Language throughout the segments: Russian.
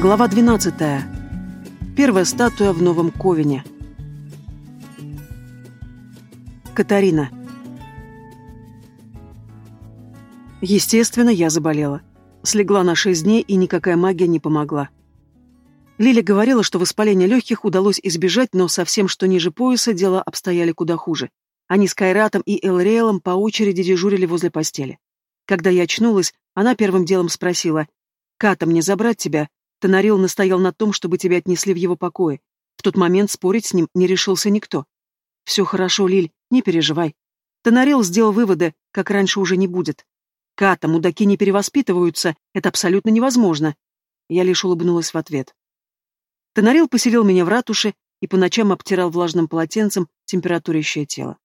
Глава 12. Первая статуя в Новом Ковине. Катарина. Естественно, я заболела. Слегла на шесть дней, и никакая магия не помогла. Лиля говорила, что воспаление легких удалось избежать, но совсем что ниже пояса дела обстояли куда хуже. Они с Кайратом и Элрейлом по очереди дежурили возле постели. Когда я очнулась, она первым делом спросила, «Ката, мне забрать тебя?» Тонарил настоял на том, чтобы тебя отнесли в его покое. В тот момент спорить с ним не решился никто. «Все хорошо, Лиль, не переживай». Тонарил сделал выводы, как раньше уже не будет. «Ката, мудаки не перевоспитываются, это абсолютно невозможно». Я лишь улыбнулась в ответ. Тонарил поселил меня в ратуше и по ночам обтирал влажным полотенцем температурящее тело.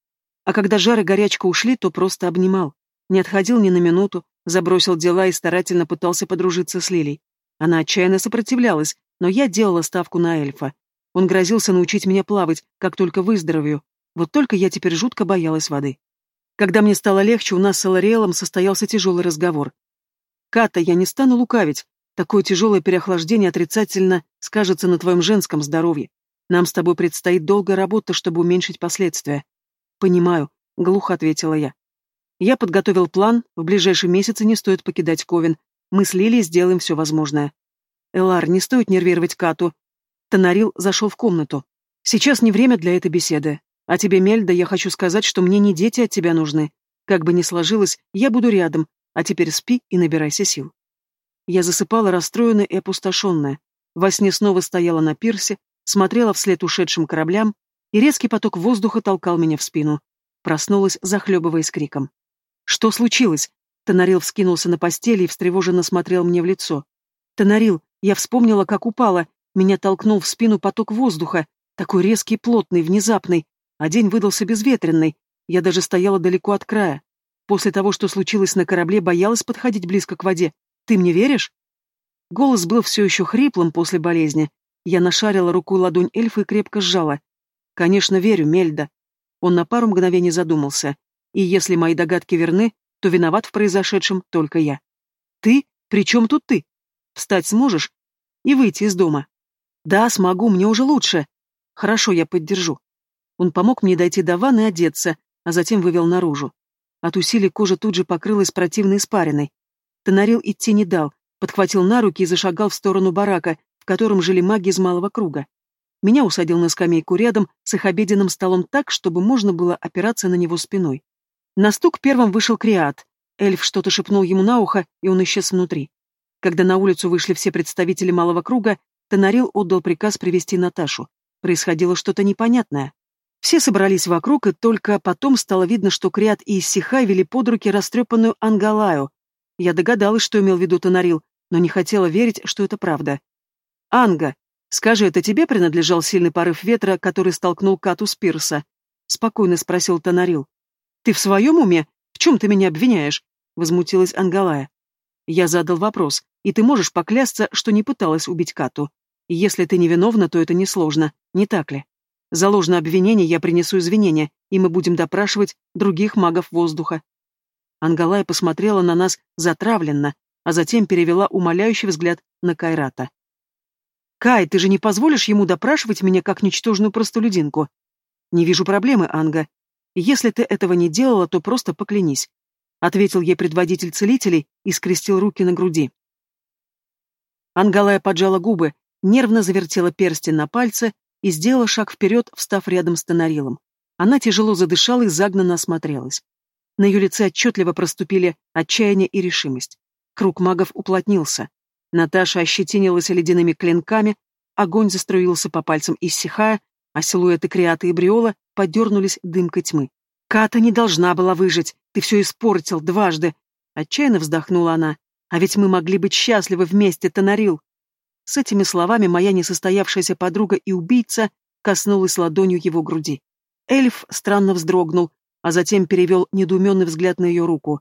А когда жар и горячка ушли, то просто обнимал. Не отходил ни на минуту, забросил дела и старательно пытался подружиться с Лилей. Она отчаянно сопротивлялась, но я делала ставку на эльфа. Он грозился научить меня плавать, как только выздоровею. Вот только я теперь жутко боялась воды. Когда мне стало легче, у нас с Элариэлом состоялся тяжелый разговор. «Ката, я не стану лукавить. Такое тяжелое переохлаждение отрицательно скажется на твоем женском здоровье. Нам с тобой предстоит долгая работа, чтобы уменьшить последствия». «Понимаю», — глухо ответила я. Я подготовил план, в ближайшие месяцы не стоит покидать Ковен, мы с Лилией сделаем все возможное. Элар, не стоит нервировать Кату. Тонарил зашел в комнату. Сейчас не время для этой беседы. А тебе, Мельда, я хочу сказать, что мне не дети от тебя нужны. Как бы ни сложилось, я буду рядом, а теперь спи и набирайся сил. Я засыпала расстроенная и опустошенная. Во сне снова стояла на пирсе, смотрела вслед ушедшим кораблям, и резкий поток воздуха толкал меня в спину. Проснулась, захлебываясь криком. «Что случилось?» Тонарил вскинулся на постели и встревоженно смотрел мне в лицо. «Тонарил, я вспомнила, как упала. Меня толкнул в спину поток воздуха, такой резкий, плотный, внезапный, а день выдался безветренный. Я даже стояла далеко от края. После того, что случилось на корабле, боялась подходить близко к воде. Ты мне веришь?» Голос был все еще хриплым после болезни. Я нашарила руку ладонь эльфа и крепко сжала. «Конечно, верю, Мельда». Он на пару мгновений задумался. И если мои догадки верны, то виноват в произошедшем только я. Ты? При чем тут ты? Встать сможешь? И выйти из дома? Да, смогу, мне уже лучше. Хорошо, я поддержу. Он помог мне дойти до ванны и одеться, а затем вывел наружу. От усилий кожа тут же покрылась противной испариной. Тонарил идти не дал, подхватил на руки и зашагал в сторону барака, в котором жили маги из малого круга. Меня усадил на скамейку рядом с их обеденным столом так, чтобы можно было опираться на него спиной. На стук первым вышел Криат. Эльф что-то шепнул ему на ухо, и он исчез внутри. Когда на улицу вышли все представители малого круга, Тонарил отдал приказ привести Наташу. Происходило что-то непонятное. Все собрались вокруг, и только потом стало видно, что Криат и Иссихай вели под руки растрепанную Ангалаю. Я догадалась, что имел в виду Тонарил, но не хотела верить, что это правда. «Анга, скажи, это тебе принадлежал сильный порыв ветра, который столкнул Кату с пирса?» — спокойно спросил Тонарил. «Ты в своем уме? В чем ты меня обвиняешь?» — возмутилась Ангалая. Я задал вопрос, и ты можешь поклясться, что не пыталась убить Кату. Если ты невиновна, то это несложно, не так ли? За ложное обвинение я принесу извинения, и мы будем допрашивать других магов воздуха. Ангалая посмотрела на нас затравленно, а затем перевела умоляющий взгляд на Кайрата. «Кай, ты же не позволишь ему допрашивать меня как ничтожную простолюдинку?» «Не вижу проблемы, Анга. Если ты этого не делала, то просто поклянись. Ответил ей предводитель целителей и скрестил руки на груди. Ангалая поджала губы, нервно завертела перстень на пальце и сделала шаг вперед, встав рядом с Тонарилом. Она тяжело задышала и загнанно осмотрелась. На ее лице отчетливо проступили отчаяние и решимость. Круг магов уплотнился. Наташа ощетинилась ледяными клинками, огонь заструился по пальцам иссихая, а силуэты Криата и Бриола подернулись дымкой тьмы. «Ката не должна была выжить, ты все испортил дважды!» Отчаянно вздохнула она. «А ведь мы могли быть счастливы вместе, Тонарил!» С этими словами моя несостоявшаяся подруга и убийца коснулась ладонью его груди. Эльф странно вздрогнул, а затем перевел недоуменный взгляд на ее руку.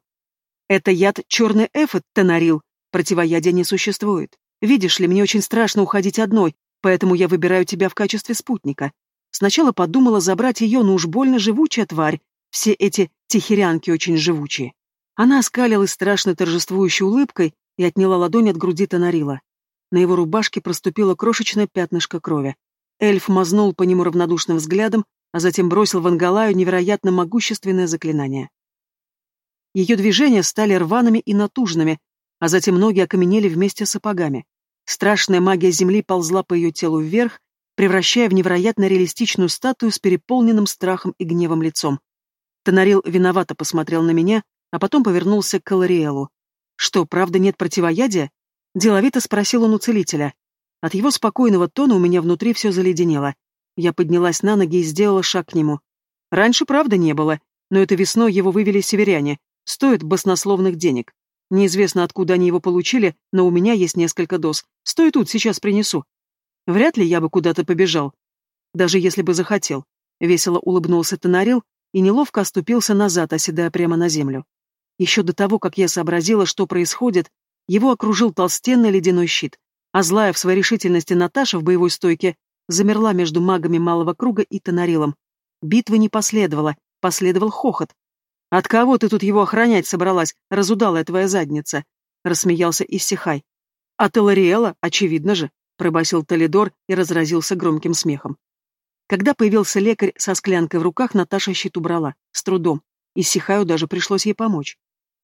«Это яд черный эфот, Тонарил. Противоядия не существует. Видишь ли, мне очень страшно уходить одной, поэтому я выбираю тебя в качестве спутника. Сначала подумала забрать ее, но уж больно живучая тварь. Все эти тихирянки очень живучие. Она оскалилась страшно торжествующей улыбкой и отняла ладонь от груди Тонарила. На его рубашке проступило крошечное пятнышко крови. Эльф мазнул по нему равнодушным взглядом, а затем бросил в Ангалаю невероятно могущественное заклинание. Ее движения стали рваными и натужными, а затем ноги окаменели вместе с сапогами. Страшная магия земли ползла по ее телу вверх, превращая в невероятно реалистичную статую с переполненным страхом и гневом лицом. Тонарил виновато посмотрел на меня, а потом повернулся к Калариэлу. «Что, правда нет противоядия?» Деловито спросил он у целителя. От его спокойного тона у меня внутри все заледенело. Я поднялась на ноги и сделала шаг к нему. Раньше, правда, не было, но это весной его вывели северяне. Стоит баснословных денег. Неизвестно, откуда они его получили, но у меня есть несколько доз. Стой тут, сейчас принесу. Вряд ли я бы куда-то побежал. Даже если бы захотел. Весело улыбнулся Тонарил и неловко оступился назад, оседая прямо на землю. Еще до того, как я сообразила, что происходит, его окружил толстенный ледяной щит, а злая в своей решительности Наташа в боевой стойке замерла между магами малого круга и Тонарилом. Битвы не последовало, последовал хохот. «От кого ты тут его охранять собралась, разудалая твоя задница?» — рассмеялся Иссихай. «От Элариэла, очевидно же», — пробасил Толидор и разразился громким смехом. Когда появился лекарь со склянкой в руках, Наташа щит убрала, с трудом. Иссихаю даже пришлось ей помочь.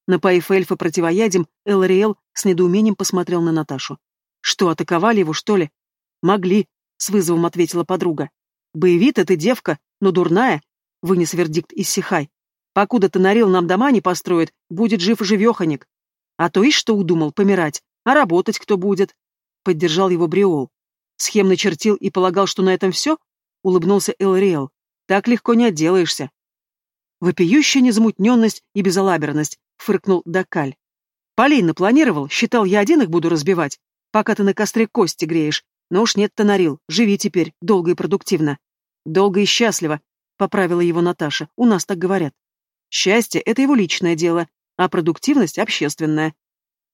Напоив эльфа противоядием, Элариэл с недоумением посмотрел на Наташу. «Что, атаковали его, что ли?» «Могли», — с вызовом ответила подруга. «Боевита ты, девка, но дурная», — вынес вердикт Иссихай. Покуда ты нарил нам дома не построит, будет жив-живеханик. А то и что удумал, помирать. А работать кто будет? Поддержал его Бриол. Схем начертил и полагал, что на этом все? Улыбнулся Элриэл. Так легко не отделаешься. Вопиющая незамутненность и безалаберность, фыркнул Дакаль. Полина планировал, считал, я один их буду разбивать, пока ты на костре кости греешь. Но уж нет, Тонарил, живи теперь, долго и продуктивно. Долго и счастливо, поправила его Наташа, у нас так говорят. Счастье — это его личное дело, а продуктивность — общественная.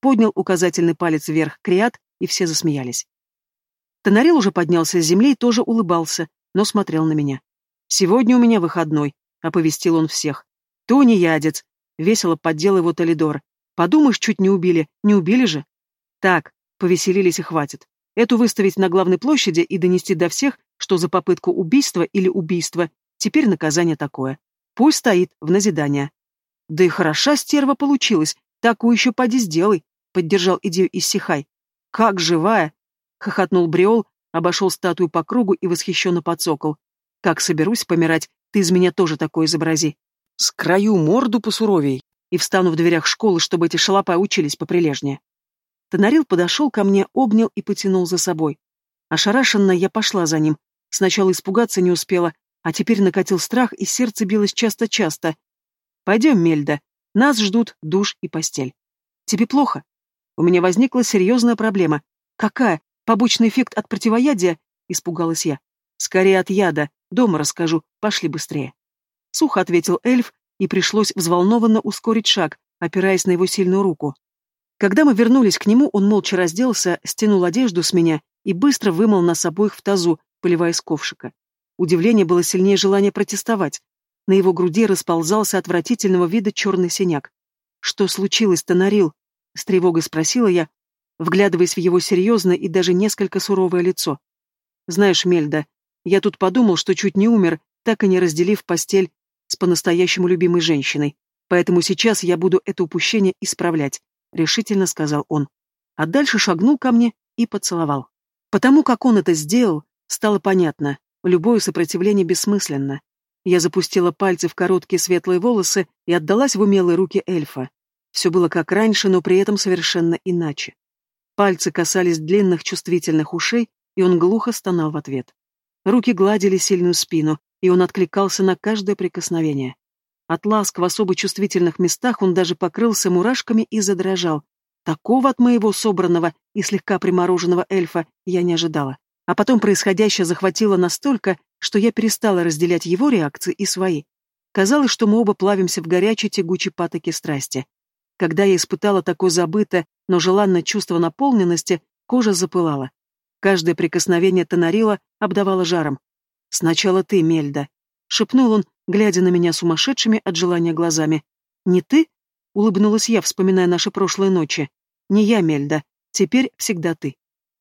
Поднял указательный палец вверх Криат, и все засмеялись. Тонарил уже поднялся с земли и тоже улыбался, но смотрел на меня. «Сегодня у меня выходной», — оповестил он всех. «Тони ядец», — весело поддел его Толидор. «Подумаешь, чуть не убили. Не убили же?» «Так, повеселились и хватит. Эту выставить на главной площади и донести до всех, что за попытку убийства или убийства теперь наказание такое. Пусть стоит, в назидание. Да и хороша стерва получилась, такую еще поди сделай, поддержал идею Иссихай. Как живая! Хохотнул Бриол, обошел статую по кругу и восхищенно подсокол. Как соберусь помирать, ты из меня тоже такое изобрази. С краю морду посуровей и встану в дверях школы, чтобы эти шалопа учились поприлежнее. Тонарил подошел ко мне, обнял и потянул за собой. Ошарашенно я пошла за ним. Сначала испугаться не успела, а теперь накатил страх, и сердце билось часто-часто. «Пойдем, Мельда. Нас ждут душ и постель. Тебе плохо? У меня возникла серьезная проблема. Какая? Побочный эффект от противоядия?» — испугалась я. «Скорее от яда. Дома расскажу. Пошли быстрее». Сухо ответил эльф, и пришлось взволнованно ускорить шаг, опираясь на его сильную руку. Когда мы вернулись к нему, он молча разделся, стянул одежду с меня и быстро вымыл нас обоих в тазу, поливая из ковшика. Удивление было сильнее желания протестовать. На его груди расползался отвратительного вида черный синяк. «Что случилось, Тонарил?» — с тревогой спросила я, вглядываясь в его серьезное и даже несколько суровое лицо. «Знаешь, Мельда, я тут подумал, что чуть не умер, так и не разделив постель с по-настоящему любимой женщиной. Поэтому сейчас я буду это упущение исправлять», — решительно сказал он. А дальше шагнул ко мне и поцеловал. Потому как он это сделал, стало понятно. Любое сопротивление бессмысленно. Я запустила пальцы в короткие светлые волосы и отдалась в умелые руки эльфа. Все было как раньше, но при этом совершенно иначе. Пальцы касались длинных чувствительных ушей, и он глухо стонал в ответ. Руки гладили сильную спину, и он откликался на каждое прикосновение. От ласк в особо чувствительных местах он даже покрылся мурашками и задрожал. Такого от моего собранного и слегка примороженного эльфа я не ожидала. А потом происходящее захватило настолько, что я перестала разделять его реакции и свои. Казалось, что мы оба плавимся в горячей тягучей патоке страсти. Когда я испытала такое забытое, но желанное чувство наполненности, кожа запылала. Каждое прикосновение Тонарила обдавало жаром. «Сначала ты, Мельда», — шепнул он, глядя на меня сумасшедшими от желания глазами. «Не ты?» — улыбнулась я, вспоминая наши прошлые ночи. «Не я, Мельда. Теперь всегда ты».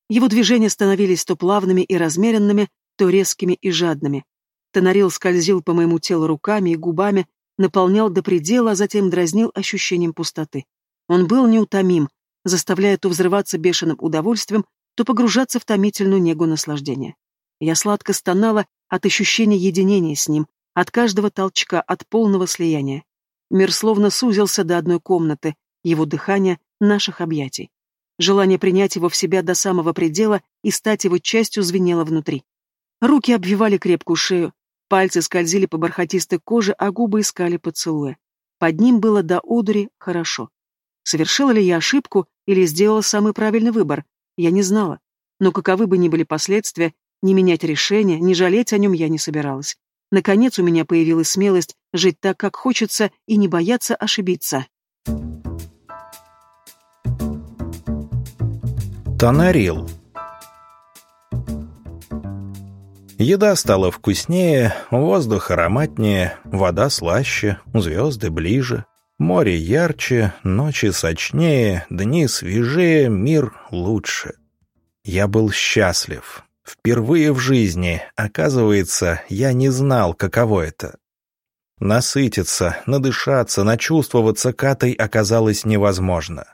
Его движения становились то плавными и размеренными, то резкими и жадными. Тонарил скользил по моему телу руками и губами, наполнял до предела, а затем дразнил ощущением пустоты. Он был неутомим, заставляя то взрываться бешеным удовольствием, то погружаться в томительную негу наслаждения. Я сладко стонала от ощущения единения с ним, от каждого толчка, от полного слияния. Мир словно сузился до одной комнаты, его дыхания, наших объятий. Желание принять его в себя до самого предела и стать его частью звенело внутри. Руки обвивали крепкую шею, пальцы скользили по бархатистой коже, а губы искали поцелуя. Под ним было до одури хорошо. Совершила ли я ошибку или сделала самый правильный выбор, я не знала. Но каковы бы ни были последствия, не менять решение, не жалеть о нем я не собиралась. Наконец у меня появилась смелость жить так, как хочется, и не бояться ошибиться. Тонарил Еда стала вкуснее, воздух ароматнее, вода слаще, звезды ближе, море ярче, ночи сочнее, дни свежее, мир лучше. Я был счастлив. Впервые в жизни, оказывается, я не знал, каково это. Насытиться, надышаться, начувствоваться катой оказалось невозможно.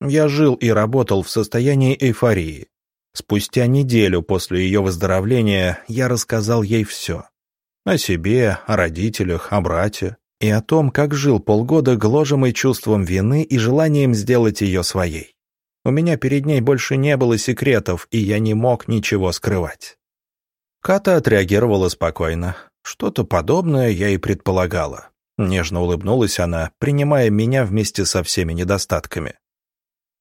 Я жил и работал в состоянии эйфории. Спустя неделю после ее выздоровления я рассказал ей все. О себе, о родителях, о брате и о том, как жил полгода гложемый чувством вины и желанием сделать ее своей. У меня перед ней больше не было секретов, и я не мог ничего скрывать. Ката отреагировала спокойно. Что-то подобное я и предполагала. Нежно улыбнулась она, принимая меня вместе со всеми недостатками.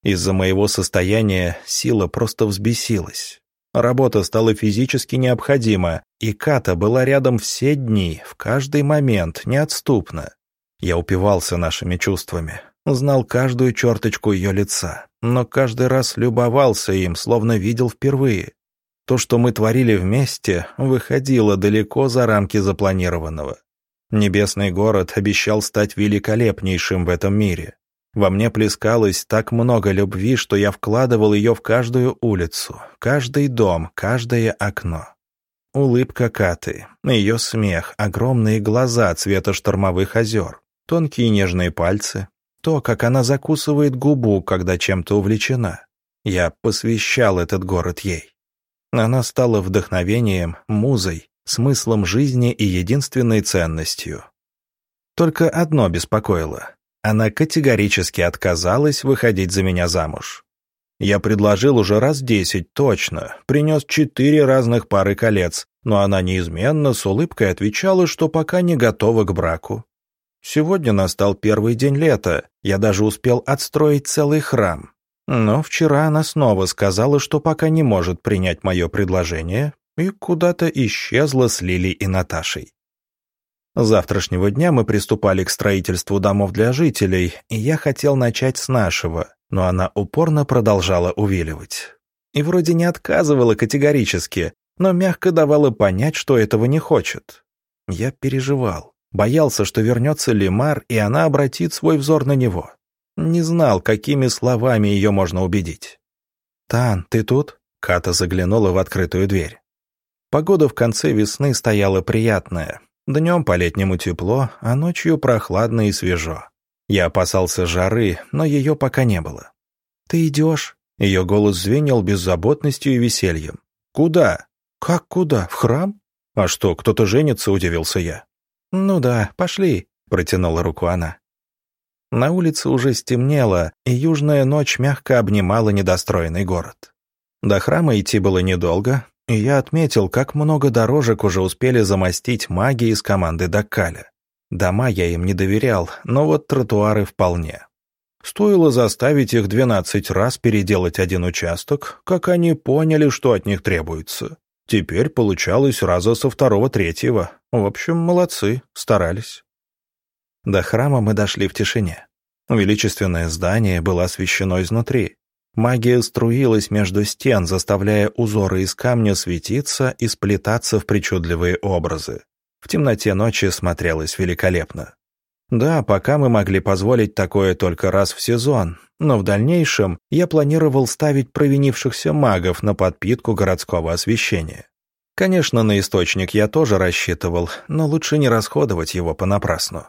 Из-за моего состояния сила просто взбесилась. Работа стала физически необходима, и Ката была рядом все дни, в каждый момент, неотступно. Я упивался нашими чувствами, знал каждую черточку ее лица, но каждый раз любовался им, словно видел впервые. То, что мы творили вместе, выходило далеко за рамки запланированного. Небесный город обещал стать великолепнейшим в этом мире. Во мне плескалось так много любви, что я вкладывал ее в каждую улицу, каждый дом, каждое окно. Улыбка Каты, ее смех, огромные глаза цвета штормовых озер, тонкие нежные пальцы, то, как она закусывает губу, когда чем-то увлечена. Я посвящал этот город ей. Она стала вдохновением, музой, смыслом жизни и единственной ценностью. Только одно беспокоило. Она категорически отказалась выходить за меня замуж. Я предложил уже раз десять точно, принес четыре разных пары колец, но она неизменно с улыбкой отвечала, что пока не готова к браку. Сегодня настал первый день лета, я даже успел отстроить целый храм. Но вчера она снова сказала, что пока не может принять мое предложение, и куда-то исчезла с Лилей и Наташей. Завтрашнего дня мы приступали к строительству домов для жителей, и я хотел начать с нашего, но она упорно продолжала увиливать. И вроде не отказывала категорически, но мягко давала понять, что этого не хочет. Я переживал, боялся, что вернется Лемар, и она обратит свой взор на него. Не знал, какими словами ее можно убедить. «Тан, ты тут?» Ката заглянула в открытую дверь. Погода в конце весны стояла приятная, Днем по-летнему тепло, а ночью прохладно и свежо. Я опасался жары, но ее пока не было. «Ты идешь?» Ее голос звенел беззаботностью и весельем. «Куда?» «Как куда? В храм?» «А что, кто-то женится?» – удивился я. «Ну да, пошли», – протянула руку она. На улице уже стемнело, и южная ночь мягко обнимала недостроенный город. До храма идти было недолго, и я отметил, как много дорожек уже успели замостить маги из команды Даккаля. Дома я им не доверял, но вот тротуары вполне. Стоило заставить их двенадцать раз переделать один участок, как они поняли, что от них требуется. Теперь получалось раза со второго-третьего. В общем, молодцы, старались. До храма мы дошли в тишине. Величественное здание было освещено изнутри. Магия струилась между стен, заставляя узоры из камня светиться и сплетаться в причудливые образы. В темноте ночи смотрелось великолепно. Да, пока мы могли позволить такое только раз в сезон, но в дальнейшем я планировал ставить провинившихся магов на подпитку городского освещения. Конечно, на источник я тоже рассчитывал, но лучше не расходовать его понапрасну.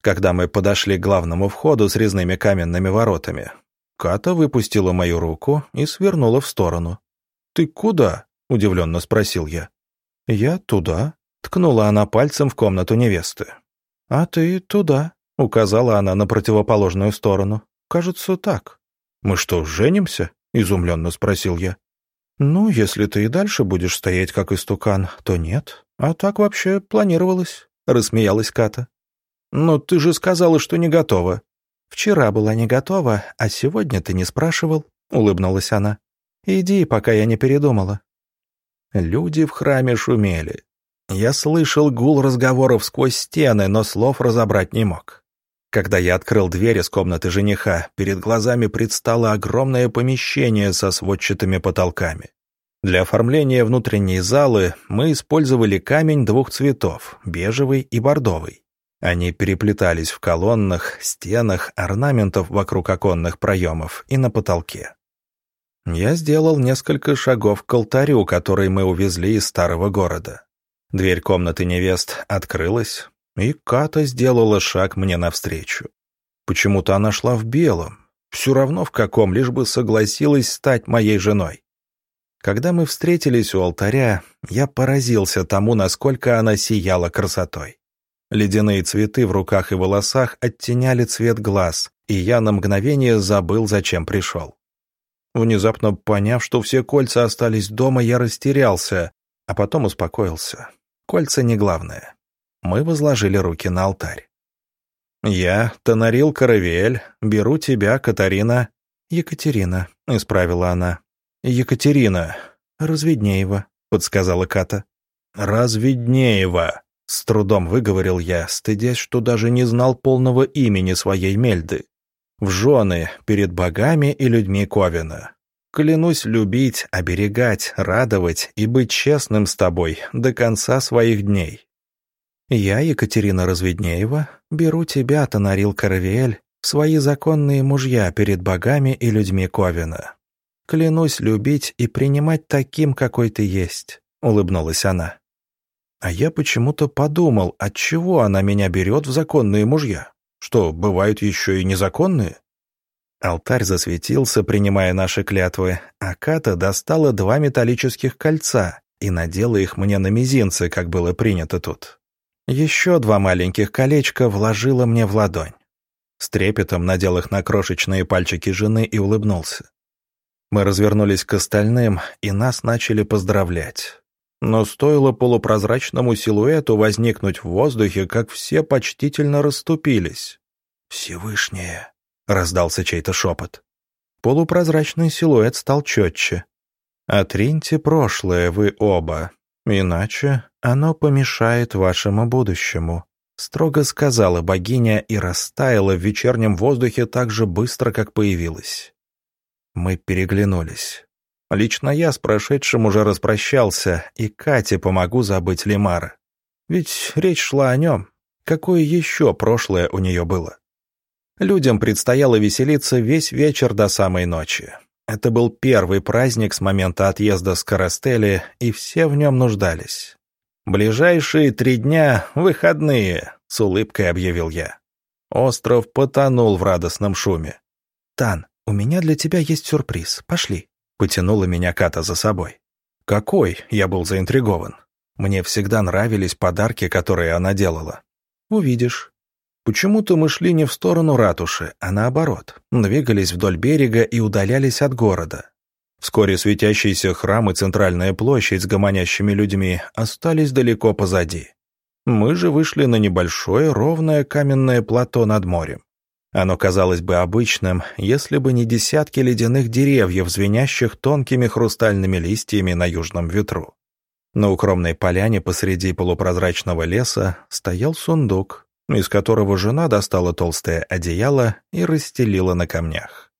Когда мы подошли к главному входу с резными каменными воротами, Ката выпустила мою руку и свернула в сторону. «Ты куда?» — удивленно спросил я. «Я туда», — ткнула она пальцем в комнату невесты. «А ты туда», — указала она на противоположную сторону. «Кажется, так». «Мы что, женимся?» — изумленно спросил я. «Ну, если ты и дальше будешь стоять как истукан, то нет. А так вообще планировалось», — рассмеялась Ката. «Но ты же сказала, что не готова». «Вчера была не готова, а сегодня ты не спрашивал», — улыбнулась она. «Иди, пока я не передумала». Люди в храме шумели. Я слышал гул разговоров сквозь стены, но слов разобрать не мог. Когда я открыл дверь из комнаты жениха, перед глазами предстало огромное помещение со сводчатыми потолками. Для оформления внутренней залы мы использовали камень двух цветов – бежевый и бордовый. Они переплетались в колоннах, стенах, орнаментов вокруг оконных проемов и на потолке. Я сделал несколько шагов к алтарю, который мы увезли из старого города. Дверь комнаты невест открылась, и Ката сделала шаг мне навстречу. Почему-то она шла в белом, все равно в каком, лишь бы согласилась стать моей женой. Когда мы встретились у алтаря, я поразился тому, насколько она сияла красотой. Ледяные цветы в руках и волосах оттеняли цвет глаз, и я на мгновение забыл, зачем пришел. Внезапно поняв, что все кольца остались дома, я растерялся, а потом успокоился. Кольца не главное мы возложили руки на алтарь. «Я, Тонарил Каравель, беру тебя, Катарина...» «Екатерина», — исправила она. «Екатерина Разведнеева», — подсказала Ката. «Разведнеева», — с трудом выговорил я, стыдясь, что даже не знал полного имени своей Мельды. «В жены перед богами и людьми Ковина. Клянусь любить, оберегать, радовать и быть честным с тобой до конца своих дней. Я, Екатерина Разведнеева, беру тебя, Тонарил Каравиэль, в свои законные мужья перед богами и людьми Ковина. Клянусь любить и принимать таким, какой ты есть», — улыбнулась она. А я почему-то подумал, отчего она меня берет в законные мужья? Что, бывают еще и незаконные? Алтарь засветился, принимая наши клятвы, а Ката достала два металлических кольца и надела их мне на мизинцы, как было принято тут. Еще два маленьких колечка вложила мне в ладонь. С трепетом надел их на крошечные пальчики жены и улыбнулся. Мы развернулись к остальным, и нас начали поздравлять. Но стоило полупрозрачному силуэту возникнуть в воздухе, как все почтительно расступились. «Всевышнее!» — раздался чей-то шепот. Полупрозрачный силуэт стал четче. «Отриньте прошлое вы оба, иначе «Оно помешает вашему будущему», — строго сказала богиня и растаяла в вечернем воздухе так же быстро, как появилась. Мы переглянулись. Лично я с прошедшим уже распрощался, и Кате помогу забыть Лимара. Ведь речь шла о нем. Какое еще прошлое у нее было? Людям предстояло веселиться весь вечер до самой ночи. Это был первый праздник с момента отъезда с Карастели, и все в нем нуждались. «Ближайшие три дня — выходные», — с улыбкой объявил я. Остров потонул в радостном шуме. «Тан, у меня для тебя есть сюрприз. Пошли», — потянула меня Ката за собой. «Какой?» — я был заинтригован. Мне всегда нравились подарки, которые она делала. «Увидишь». Почему-то мы шли не в сторону ратуши, а наоборот, двигались вдоль берега и удалялись от города. Вскоре светящийся храм и центральная площадь с гомонящими людьми остались далеко позади. Мы же вышли на небольшое ровное каменное плато над морем. Оно казалось бы обычным, если бы не десятки ледяных деревьев, звенящих тонкими хрустальными листьями на южном ветру. На укромной поляне посреди полупрозрачного леса стоял сундук, из которого жена достала толстое одеяло и расстелила на камнях.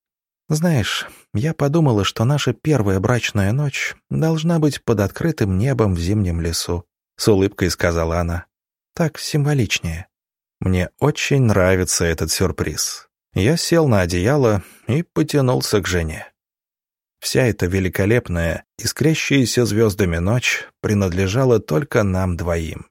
«Знаешь, я подумала, что наша первая брачная ночь должна быть под открытым небом в зимнем лесу», — с улыбкой сказала она. «Так символичнее». Мне очень нравится этот сюрприз. Я сел на одеяло и потянулся к жене. Вся эта великолепная, искрящаяся звездами ночь принадлежала только нам двоим.